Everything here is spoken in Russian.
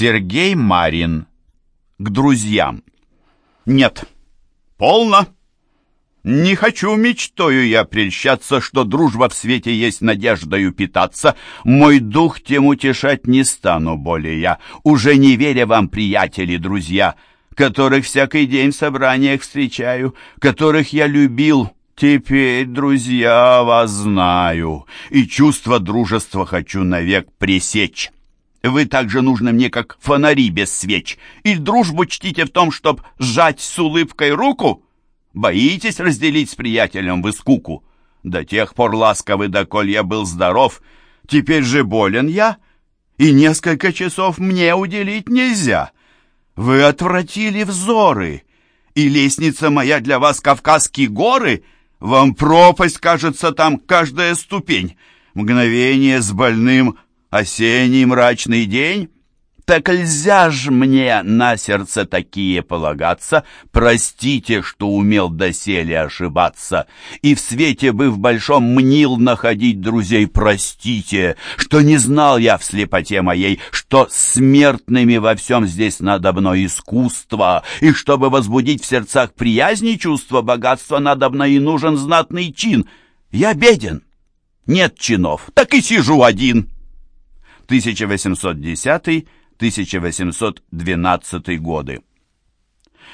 Сергей Марин. К друзьям. Нет, полно. Не хочу мечтою я прельщаться, что дружба в свете есть надеждою питаться. Мой дух тем утешать не стану более я, уже не веря вам, приятели, друзья, которых всякий день в собраниях встречаю, которых я любил, Теперь, друзья, вас знаю, и чувство дружества хочу навек пресечь. Вы также нужны мне, как фонари без свеч, и дружбу чтите в том, чтоб сжать с улыбкой руку. Боитесь разделить с приятелем вы скуку? До тех пор ласковый, доколь я был здоров, теперь же болен я, и несколько часов мне уделить нельзя. Вы отвратили взоры, и лестница моя для вас Кавказские горы — вам пропасть, кажется, там каждая ступень. Мгновение с больным осенний мрачный день. Так нельзя ж мне на сердце такие полагаться. Простите, что умел доселе ошибаться. И в свете бы в большом мнил находить друзей. Простите, что не знал я в слепоте моей, что смертными во всем здесь надобно искусство, и чтобы возбудить в сердцах приязни чувства богатства надобно и нужен знатный чин. Я беден, нет чинов, так и сижу один. 1810 1812 годы.